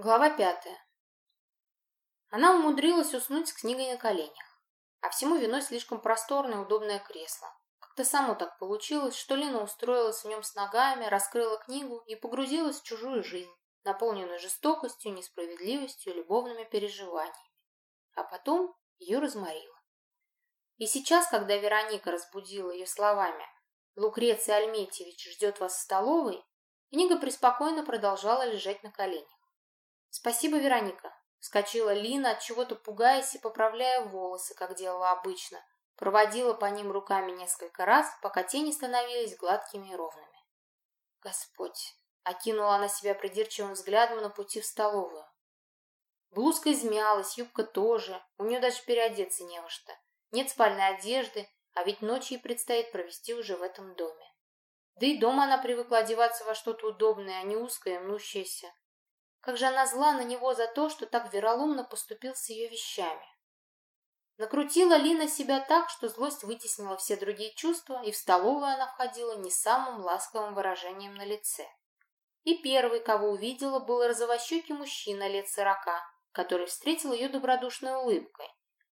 Глава пятая. Она умудрилась уснуть с книгой на коленях. А всему виной слишком просторное удобное кресло. Как-то само так получилось, что Лина устроилась в нем с ногами, раскрыла книгу и погрузилась в чужую жизнь, наполненную жестокостью, несправедливостью, любовными переживаниями. А потом ее разморило. И сейчас, когда Вероника разбудила ее словами «Лукреций Альметьевич ждет вас в столовой», книга преспокойно продолжала лежать на коленях. «Спасибо, Вероника!» Вскочила Лина, от чего-то пугаясь и поправляя волосы, как делала обычно. Проводила по ним руками несколько раз, пока тени становились гладкими и ровными. «Господь!» — окинула она себя придирчивым взглядом на пути в столовую. Блузка измялась, юбка тоже, у нее даже переодеться не во что. Нет спальной одежды, а ведь ночью ей предстоит провести уже в этом доме. Да и дома она привыкла одеваться во что-то удобное, а не узкое мнущееся. Как же она зла на него за то, что так вероломно поступил с ее вещами. Накрутила Лина себя так, что злость вытеснила все другие чувства, и в столовую она входила не самым ласковым выражением на лице. И первый, кого увидела, был розовощекий мужчина лет сорока, который встретил ее добродушной улыбкой.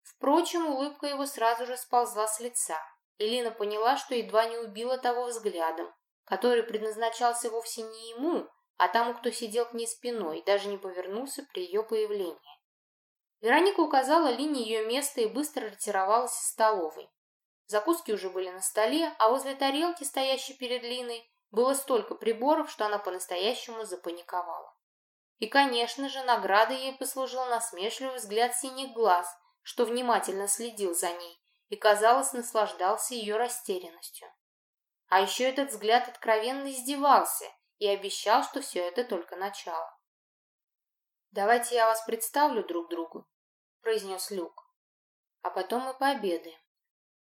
Впрочем, улыбка его сразу же сползла с лица, и Лина поняла, что едва не убила того взглядом, который предназначался вовсе не ему, а тому, кто сидел к ней спиной, даже не повернулся при ее появлении. Вероника указала Лине ее место и быстро ретировалась из столовой. Закуски уже были на столе, а возле тарелки, стоящей перед Линой, было столько приборов, что она по-настоящему запаниковала. И, конечно же, наградой ей послужил насмешливый взгляд синих глаз, что внимательно следил за ней и, казалось, наслаждался ее растерянностью. А еще этот взгляд откровенно издевался и обещал, что все это только начало. «Давайте я вас представлю друг другу», — произнес Люк. «А потом мы пообедаем.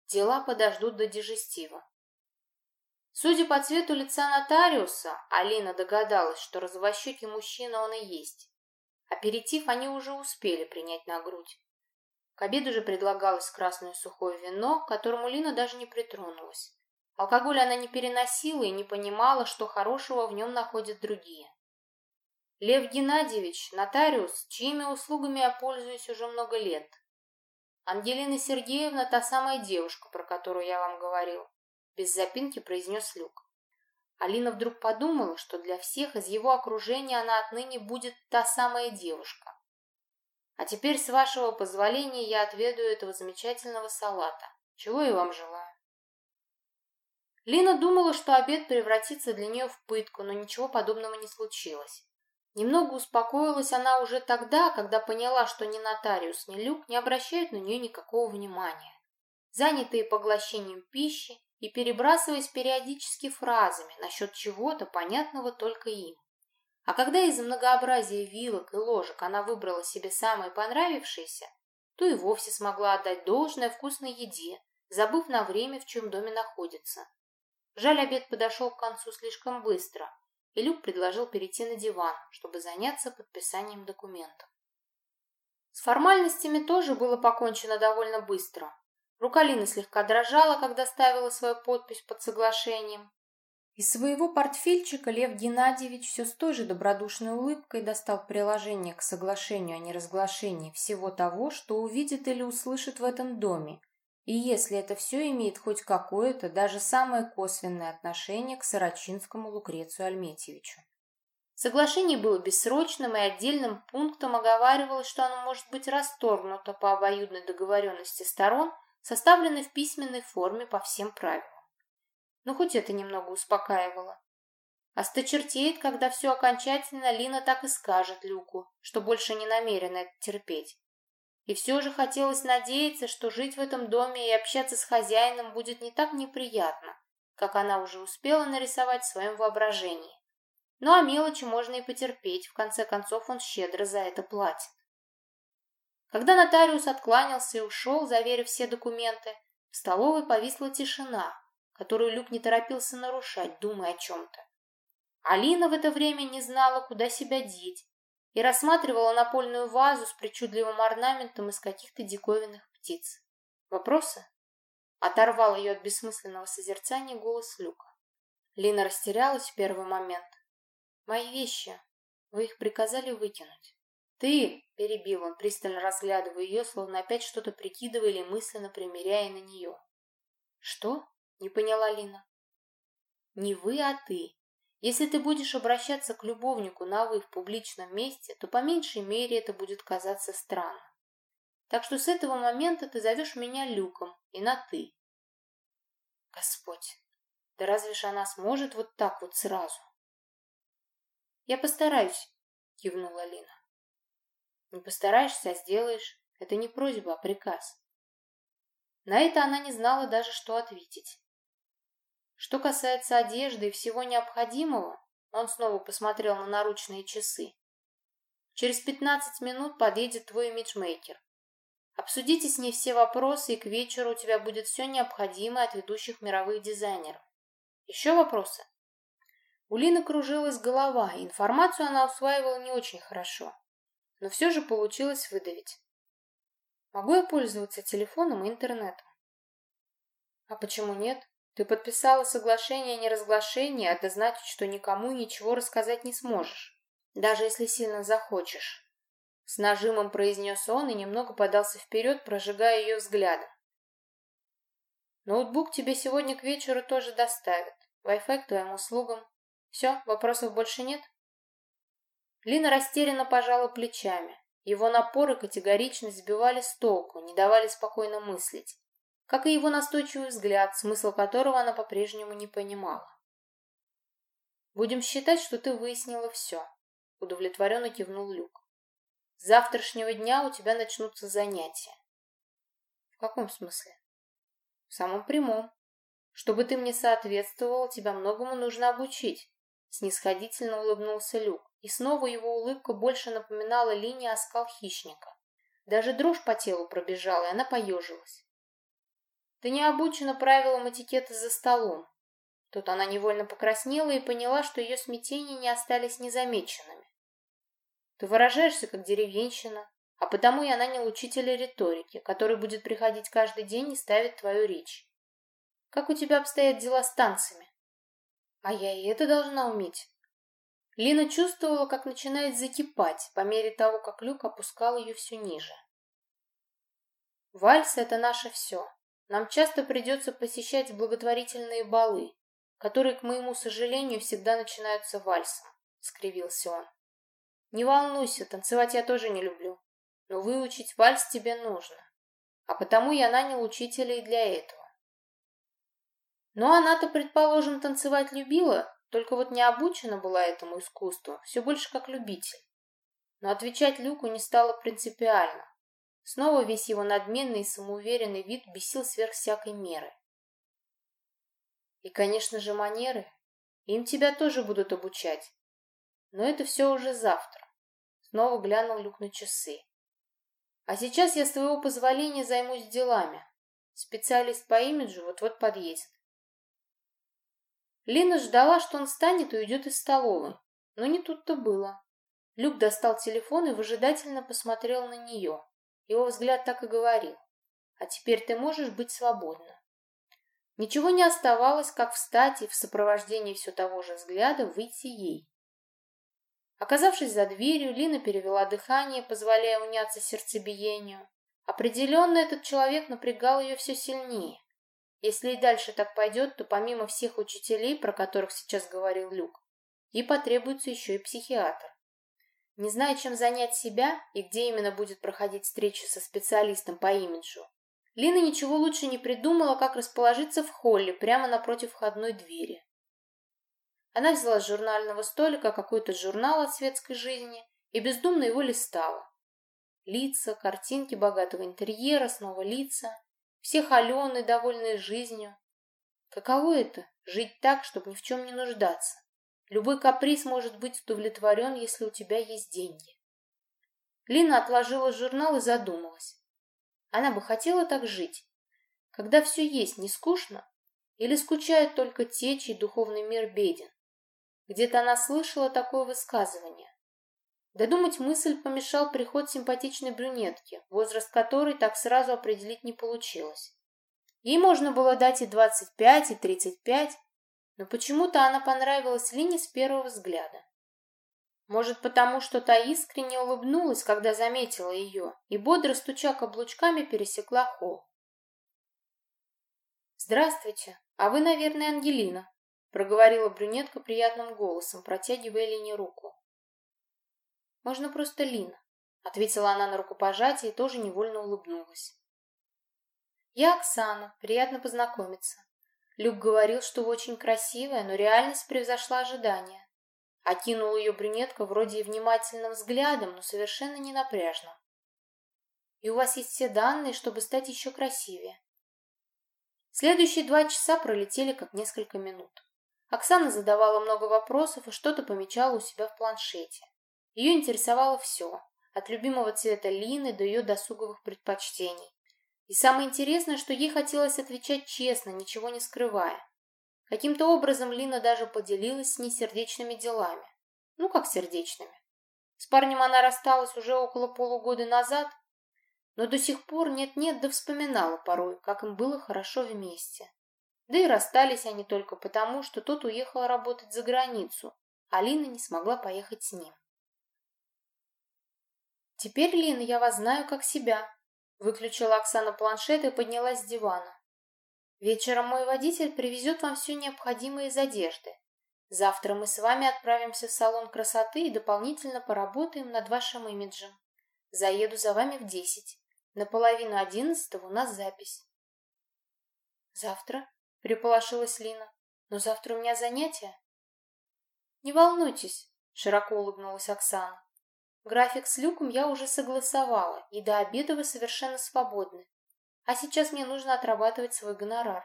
Дела подождут до дежестива». Судя по цвету лица нотариуса, Алина догадалась, что развощекий мужчина он и есть. Аперитив они уже успели принять на грудь. К обеду же предлагалось красное сухое вино, к которому Лина даже не притронулась. Алкоголь она не переносила и не понимала, что хорошего в нем находят другие. Лев Геннадьевич – нотариус, чьими услугами я пользуюсь уже много лет. Ангелина Сергеевна – та самая девушка, про которую я вам говорил. Без запинки произнес Люк. Алина вдруг подумала, что для всех из его окружения она отныне будет та самая девушка. А теперь, с вашего позволения, я отведу этого замечательного салата. Чего я вам желаю. Лина думала, что обед превратится для нее в пытку, но ничего подобного не случилось. Немного успокоилась она уже тогда, когда поняла, что ни нотариус, ни Люк не обращают на нее никакого внимания. Занятые поглощением пищи и перебрасываясь периодически фразами насчет чего-то, понятного только им. А когда из многообразия вилок и ложек она выбрала себе самые понравившиеся, то и вовсе смогла отдать должное вкусной еде, забыв на время, в чем доме находится. Жаль, обед подошел к концу слишком быстро, и Люк предложил перейти на диван, чтобы заняться подписанием документов. С формальностями тоже было покончено довольно быстро. Рука Лины слегка дрожала, когда ставила свою подпись под соглашением. Из своего портфельчика Лев Геннадьевич все с той же добродушной улыбкой достал приложение к соглашению о неразглашении всего того, что увидит или услышит в этом доме, и если это все имеет хоть какое-то, даже самое косвенное отношение к Сорочинскому Лукрецию Альметьевичу. Соглашение было бессрочным, и отдельным пунктом оговаривалось, что оно может быть расторгнуто по обоюдной договоренности сторон, составленной в письменной форме по всем правилам. Но хоть это немного успокаивало. Осточертеет, когда все окончательно, Лина так и скажет Люку, что больше не намерена это терпеть. И все же хотелось надеяться, что жить в этом доме и общаться с хозяином будет не так неприятно, как она уже успела нарисовать в своем воображении. Ну а мелочи можно и потерпеть, в конце концов он щедро за это платит. Когда нотариус откланялся и ушел, заверив все документы, в столовой повисла тишина, которую Люк не торопился нарушать, думая о чем-то. Алина в это время не знала, куда себя деть, и рассматривала напольную вазу с причудливым орнаментом из каких-то диковинных птиц. «Вопросы?» Оторвал ее от бессмысленного созерцания голос Люка. Лина растерялась в первый момент. «Мои вещи», Вы их приказали выкинуть. Ты, перебил он, пристально разглядывая ее, словно опять что-то прикидывая или мысленно примеряя на нее. Что? Не поняла Лина. Не вы, а ты. Если ты будешь обращаться к любовнику на «вы» в публичном месте, то по меньшей мере это будет казаться странным. Так что с этого момента ты зовешь меня Люком и на «ты». Господь, да разве ж она сможет вот так вот сразу? Я постараюсь, кивнула Лина. Не постараешься, а сделаешь. Это не просьба, а приказ. На это она не знала даже, что ответить. Что касается одежды и всего необходимого, он снова посмотрел на наручные часы. Через пятнадцать минут подъедет твой имиджмейкер. Обсудите с ней все вопросы, и к вечеру у тебя будет все необходимое от ведущих мировых дизайнеров. Еще вопросы? У Лины кружилась голова, и информацию она усваивала не очень хорошо. Но все же получилось выдавить. Могу я пользоваться телефоном и интернетом? А почему нет? Ты подписала соглашение о неразглашении, а это значит, что никому ничего рассказать не сможешь, даже если сильно захочешь. С нажимом произнес он и немного подался вперед, прожигая ее взглядом. Ноутбук тебе сегодня к вечеру тоже доставят. Wi-Fi к твоим услугам. Все, вопросов больше нет? Лина растерянно пожала плечами. Его напор и категоричность сбивали с толку, не давали спокойно мыслить как и его настойчивый взгляд, смысл которого она по-прежнему не понимала. «Будем считать, что ты выяснила все», — удовлетворенно кивнул Люк. «С завтрашнего дня у тебя начнутся занятия». «В каком смысле?» «В самом прямом. Чтобы ты мне соответствовал, тебя многому нужно обучить», — снисходительно улыбнулся Люк, и снова его улыбка больше напоминала линии оскал хищника. Даже дрожь по телу пробежала, и она поежилась. Ты не обучена правилам этикета за столом. Тут она невольно покраснела и поняла, что ее смятения не остались незамеченными. Ты выражаешься как деревенщина, а потому и она не учитель риторики, который будет приходить каждый день и ставить твою речь. Как у тебя обстоят дела с танцами? А я и это должна уметь. Лина чувствовала, как начинает закипать по мере того, как Люк опускал ее все ниже. Вальс — это наше все. Нам часто придется посещать благотворительные балы, которые, к моему сожалению, всегда начинаются вальсом, — скривился он. Не волнуйся, танцевать я тоже не люблю, но выучить вальс тебе нужно, а потому я нанял учителя и для этого. Но она-то, предположим, танцевать любила, только вот не обучена была этому искусству, все больше как любитель. Но отвечать Люку не стало принципиально. Снова весь его надменный и самоуверенный вид бесил сверх всякой меры. И, конечно же, манеры. Им тебя тоже будут обучать. Но это все уже завтра. Снова глянул Люк на часы. А сейчас я, с твоего позволения, займусь делами. Специалист по имиджу вот-вот подъедет. Лина ждала, что он встанет и уйдет из столовой. Но не тут-то было. Люк достал телефон и выжидательно посмотрел на нее. Его взгляд так и говорил. «А теперь ты можешь быть свободна». Ничего не оставалось, как встать и в сопровождении все того же взгляда выйти ей. Оказавшись за дверью, Лина перевела дыхание, позволяя уняться сердцебиению. Определенно этот человек напрягал ее все сильнее. Если и дальше так пойдет, то помимо всех учителей, про которых сейчас говорил Люк, ей потребуется еще и психиатр. Не зная, чем занять себя и где именно будет проходить встреча со специалистом по имиджу, Лина ничего лучше не придумала, как расположиться в холле прямо напротив входной двери. Она взяла с журнального столика какой-то журнал о светской жизни и бездумно его листала. Лица, картинки богатого интерьера, снова лица, все холеные, довольные жизнью. Каково это — жить так, чтобы ни в чем не нуждаться? Любой каприз может быть удовлетворен, если у тебя есть деньги. Лина отложила журнал и задумалась. Она бы хотела так жить. Когда все есть, не скучно? Или скучают только те, чей духовный мир беден? Где-то она слышала такое высказывание. Додумать мысль помешал приход симпатичной брюнетки, возраст которой так сразу определить не получилось. Ей можно было дать и 25, и 35, но почему-то она понравилась Лине с первого взгляда. Может, потому что та искренне улыбнулась, когда заметила ее, и бодро стуча каблучками пересекла холл. «Здравствуйте, а вы, наверное, Ангелина», — проговорила брюнетка приятным голосом, протягивая Лине руку. «Можно просто Лина», — ответила она на рукопожатие и тоже невольно улыбнулась. «Я Оксана, приятно познакомиться. Люк говорил, что очень красивая, но реальность превзошла ожидания. Окинула ее брюнетка вроде и внимательным взглядом, но совершенно не напряжно. И у вас есть все данные, чтобы стать еще красивее. Следующие два часа пролетели как несколько минут. Оксана задавала много вопросов и что-то помечала у себя в планшете. Ее интересовало все, от любимого цвета Лины до ее досуговых предпочтений. И самое интересное, что ей хотелось отвечать честно, ничего не скрывая. Каким-то образом Лина даже поделилась с ней сердечными делами. Ну, как сердечными. С парнем она рассталась уже около полугода назад, но до сих пор нет-нет да вспоминала порой, как им было хорошо вместе. Да и расстались они только потому, что тот уехал работать за границу, а Лина не смогла поехать с ним. «Теперь, Лина, я вас знаю как себя», — выключила Оксана планшет и поднялась с дивана. Вечером мой водитель привезет вам все необходимое из одежды. Завтра мы с вами отправимся в салон красоты и дополнительно поработаем над вашим имиджем. Заеду за вами в десять. На половину одиннадцатого у нас запись. Завтра? Переполошилась Лина. Но завтра у меня занятия. Не волнуйтесь, широко улыбнулась Оксана. График с Люком я уже согласовала, и до обеда вы совершенно свободны. А сейчас мне нужно отрабатывать свой гонорар.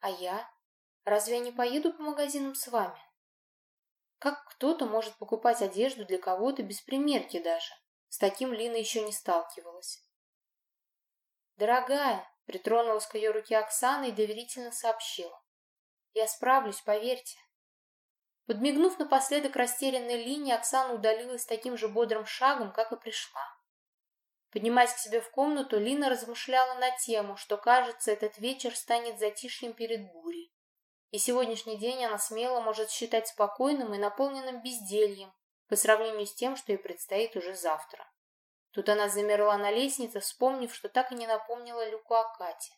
А я? Разве я не поеду по магазинам с вами? Как кто-то может покупать одежду для кого-то без примерки даже? С таким Лина еще не сталкивалась. Дорогая, притронулась к ее руке Оксана и доверительно сообщила. Я справлюсь, поверьте. Подмигнув напоследок растерянной Лине, Оксана удалилась таким же бодрым шагом, как и пришла. Поднимаясь к себе в комнату, Лина размышляла на тему, что, кажется, этот вечер станет затишьем перед бурей. И сегодняшний день она смело может считать спокойным и наполненным бездельем по сравнению с тем, что ей предстоит уже завтра. Тут она замерла на лестнице, вспомнив, что так и не напомнила Люку о Кате.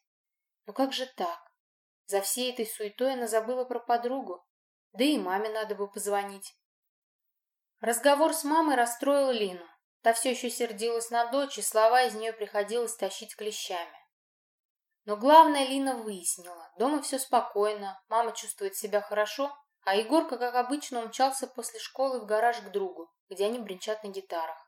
Но как же так? За всей этой суетой она забыла про подругу. Да и маме надо бы позвонить. Разговор с мамой расстроил Лину. Та все еще сердилась на дочь, и слова из нее приходилось тащить клещами. Но главное Лина выяснила. Дома все спокойно, мама чувствует себя хорошо, а Егорка, как обычно, умчался после школы в гараж к другу, где они бренчат на гитарах.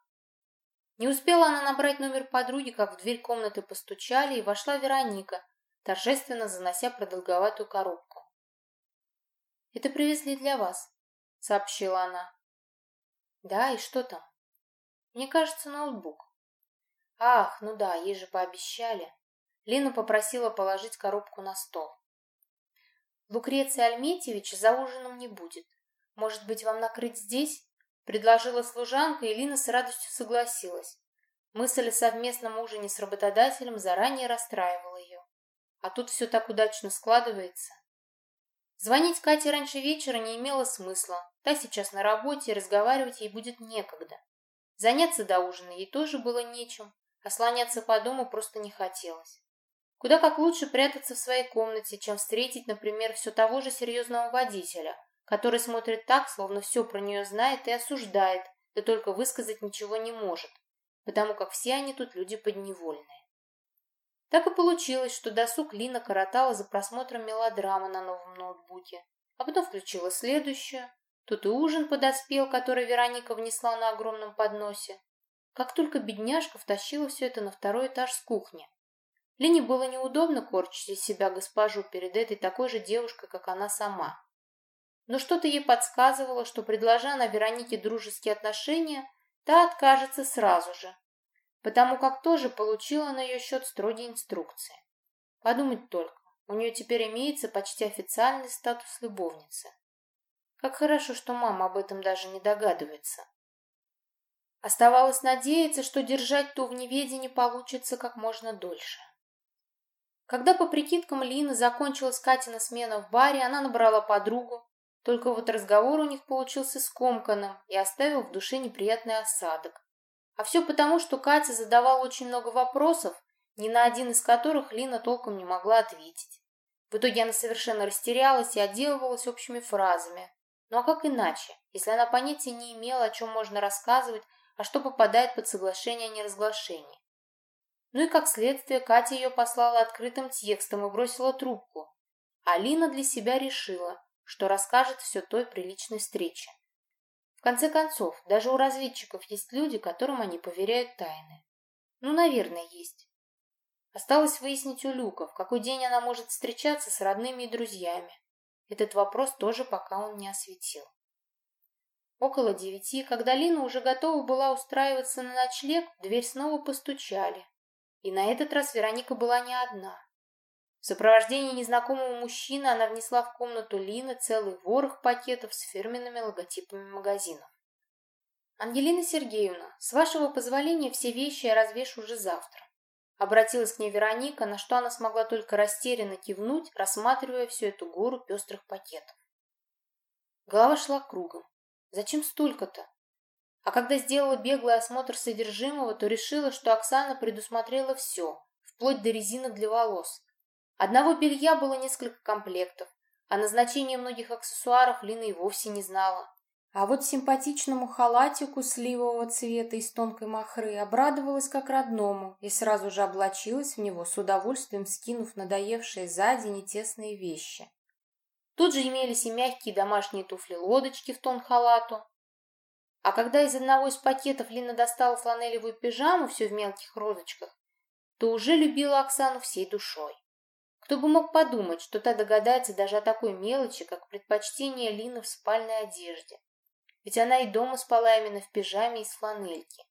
Не успела она набрать номер подруги, как в дверь комнаты постучали, и вошла Вероника, торжественно занося продолговатую коробку. «Это привезли для вас», — сообщила она. «Да, и что там?» Мне кажется, ноутбук. Ах, ну да, ей же пообещали. Лена попросила положить коробку на стол. Лукреция Альметьевича за ужином не будет. Может быть, вам накрыть здесь? Предложила служанка, и Лина с радостью согласилась. Мысль о совместном ужине с работодателем заранее расстраивала ее. А тут все так удачно складывается. Звонить Кате раньше вечера не имело смысла. Та сейчас на работе, и разговаривать ей будет некогда. Заняться до ужина ей тоже было нечем, а слоняться по дому просто не хотелось. Куда как лучше прятаться в своей комнате, чем встретить, например, все того же серьезного водителя, который смотрит так, словно все про нее знает и осуждает, да только высказать ничего не может, потому как все они тут люди подневольные. Так и получилось, что досуг Лина коротала за просмотром мелодрамы на новом ноутбуке, а потом включила следующую, Тут и ужин подоспел, который Вероника внесла на огромном подносе. Как только бедняжка втащила все это на второй этаж с кухни. Лене было неудобно корчить из себя госпожу перед этой такой же девушкой, как она сама. Но что-то ей подсказывало, что, предложа на Веронике дружеские отношения, та откажется сразу же, потому как тоже получила на ее счет строгие инструкции. Подумать только, у нее теперь имеется почти официальный статус любовницы. Как хорошо, что мама об этом даже не догадывается. Оставалось надеяться, что держать ту в неведении получится как можно дольше. Когда по прикидкам Лины закончилась Катина смена в баре, она набрала подругу, Только вот разговор у них получился скомканным и оставил в душе неприятный осадок. А все потому, что Катя задавала очень много вопросов, ни на один из которых Лина толком не могла ответить. В итоге она совершенно растерялась и отделывалась общими фразами. Ну а как иначе, если она понятия не имела, о чем можно рассказывать, а что попадает под соглашение о неразглашении? Ну и как следствие, Катя ее послала открытым текстом и бросила трубку. Алина для себя решила, что расскажет все той приличной встрече. В конце концов, даже у разведчиков есть люди, которым они поверяют тайны. Ну, наверное, есть. Осталось выяснить у Люка, в какой день она может встречаться с родными и друзьями. Этот вопрос тоже пока он не осветил. Около девяти, когда Лина уже готова была устраиваться на ночлег, в дверь снова постучали. И на этот раз Вероника была не одна. В сопровождении незнакомого мужчины она внесла в комнату Лины целый ворох пакетов с фирменными логотипами магазинов. «Ангелина Сергеевна, с вашего позволения все вещи я развешу уже завтра». Обратилась к ней Вероника, на что она смогла только растерянно кивнуть, рассматривая всю эту гору пестрых пакетов. Голова шла кругом. Зачем столько-то? А когда сделала беглый осмотр содержимого, то решила, что Оксана предусмотрела все, вплоть до резинок для волос. Одного белья было несколько комплектов, а назначение многих аксессуаров Лина и вовсе не знала. А вот симпатичному халатику сливового цвета из тонкой махры обрадовалась как родному и сразу же облачилась в него, с удовольствием скинув надоевшие за день тесные вещи. Тут же имелись и мягкие домашние туфли-лодочки в тон халату. А когда из одного из пакетов Лина достала фланелевую пижаму, все в мелких розочках, то уже любила Оксану всей душой. Кто бы мог подумать, что та догадается даже о такой мелочи, как предпочтение Лины в спальной одежде. Ведь она и дома спала именно в пижаме из фланельки.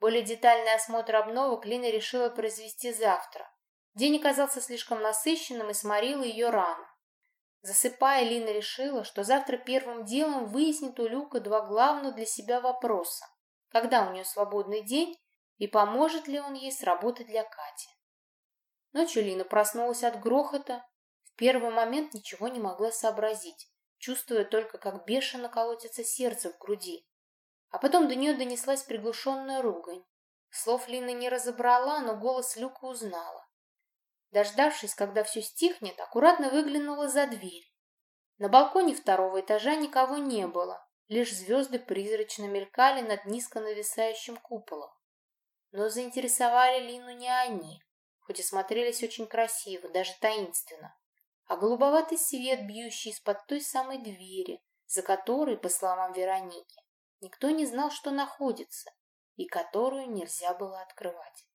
Более детальный осмотр обновок Лина решила произвести завтра. День оказался слишком насыщенным и сморила ее рано. Засыпая, Лина решила, что завтра первым делом выяснит у Люка два главных для себя вопроса. Когда у нее свободный день и поможет ли он ей сработать для Кати. Ночью Лина проснулась от грохота. В первый момент ничего не могла сообразить, чувствуя только, как бешено колотится сердце в груди. А потом до нее донеслась приглушенная ругань. Слов Лина не разобрала, но голос Люка узнала. Дождавшись, когда все стихнет, аккуратно выглянула за дверь. На балконе второго этажа никого не было, лишь звезды призрачно мелькали над низко нависающим куполом. Но заинтересовали Лину не они хоть и смотрелись очень красиво, даже таинственно, а голубоватый свет, бьющий из-под той самой двери, за которой, по словам Вероники, никто не знал, что находится, и которую нельзя было открывать.